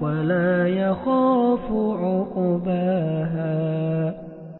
ولا يخاف عقباها.